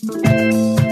Música